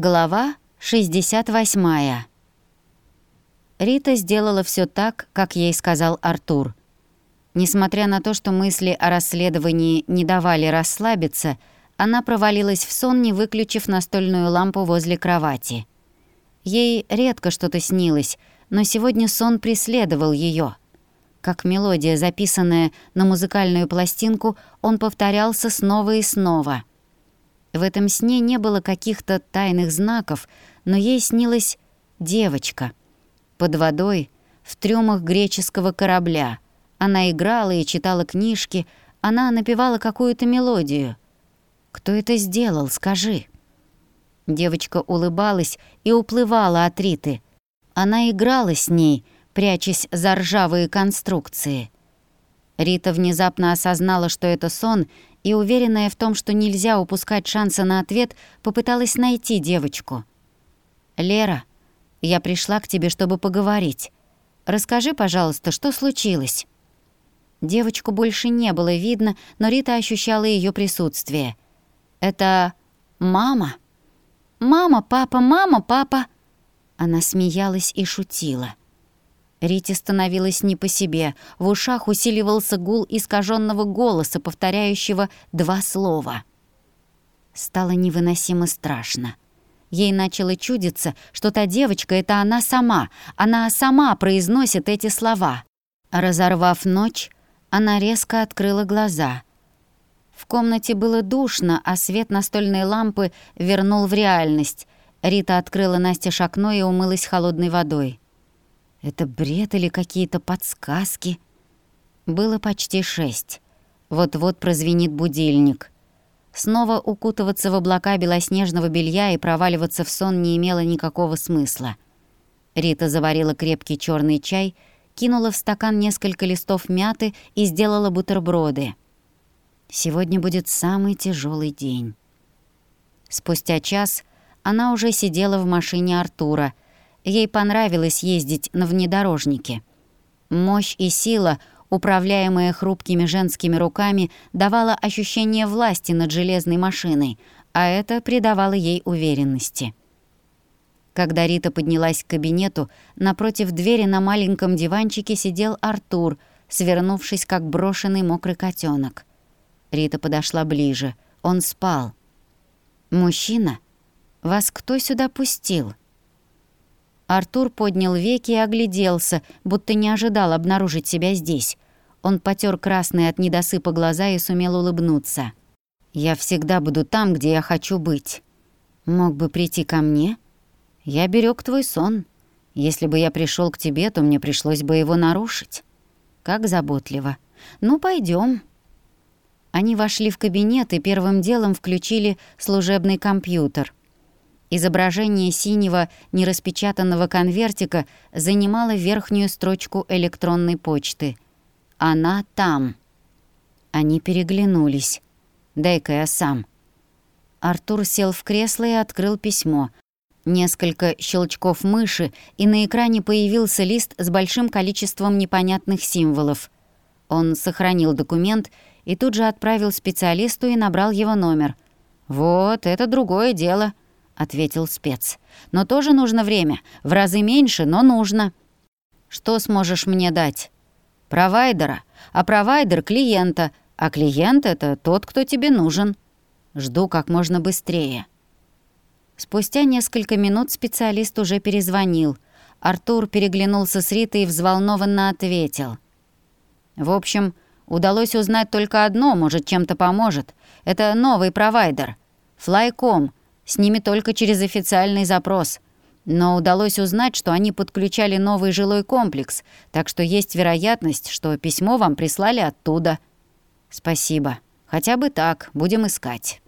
Глава 68. Рита сделала все так, как ей сказал Артур. Несмотря на то, что мысли о расследовании не давали расслабиться, она провалилась в сон, не выключив настольную лампу возле кровати. Ей редко что-то снилось, но сегодня сон преследовал ее. Как мелодия, записанная на музыкальную пластинку, он повторялся снова и снова — в этом сне не было каких-то тайных знаков, но ей снилась девочка. Под водой, в трюмах греческого корабля. Она играла и читала книжки, она напевала какую-то мелодию. «Кто это сделал, скажи?» Девочка улыбалась и уплывала от Риты. Она играла с ней, прячась за ржавые конструкции. Рита внезапно осознала, что это сон, и, уверенная в том, что нельзя упускать шанса на ответ, попыталась найти девочку. «Лера, я пришла к тебе, чтобы поговорить. Расскажи, пожалуйста, что случилось?» Девочку больше не было видно, но Рита ощущала ее присутствие. «Это мама?» «Мама, папа, мама, папа!» Она смеялась и шутила. Рите становилось не по себе. В ушах усиливался гул искаженного голоса, повторяющего два слова. Стало невыносимо страшно. Ей начало чудиться, что та девочка — это она сама. Она сама произносит эти слова. Разорвав ночь, она резко открыла глаза. В комнате было душно, а свет настольной лампы вернул в реальность. Рита открыла Насте окно и умылась холодной водой. Это бред или какие-то подсказки? Было почти шесть. Вот-вот прозвенит будильник. Снова укутываться в облака белоснежного белья и проваливаться в сон не имело никакого смысла. Рита заварила крепкий черный чай, кинула в стакан несколько листов мяты и сделала бутерброды. Сегодня будет самый тяжелый день. Спустя час она уже сидела в машине Артура — Ей понравилось ездить на внедорожнике. Мощь и сила, управляемая хрупкими женскими руками, давала ощущение власти над железной машиной, а это придавало ей уверенности. Когда Рита поднялась к кабинету, напротив двери на маленьком диванчике сидел Артур, свернувшись, как брошенный мокрый котенок. Рита подошла ближе. Он спал. «Мужчина? Вас кто сюда пустил?» Артур поднял веки и огляделся, будто не ожидал обнаружить себя здесь. Он потер красные от недосыпа глаза и сумел улыбнуться. «Я всегда буду там, где я хочу быть. Мог бы прийти ко мне? Я берег твой сон. Если бы я пришел к тебе, то мне пришлось бы его нарушить. Как заботливо. Ну, пойдем. Они вошли в кабинет и первым делом включили служебный компьютер. Изображение синего нераспечатанного конвертика занимало верхнюю строчку электронной почты. «Она там». Они переглянулись. «Дай-ка я сам». Артур сел в кресло и открыл письмо. Несколько щелчков мыши, и на экране появился лист с большим количеством непонятных символов. Он сохранил документ и тут же отправил специалисту и набрал его номер. «Вот, это другое дело», ответил спец. «Но тоже нужно время. В разы меньше, но нужно». «Что сможешь мне дать?» «Провайдера. А провайдер — клиента. А клиент — это тот, кто тебе нужен. Жду как можно быстрее». Спустя несколько минут специалист уже перезвонил. Артур переглянулся с Ритой и взволнованно ответил. «В общем, удалось узнать только одно, может, чем-то поможет. Это новый провайдер. Флайком — с ними только через официальный запрос. Но удалось узнать, что они подключали новый жилой комплекс, так что есть вероятность, что письмо вам прислали оттуда. Спасибо. Хотя бы так, будем искать.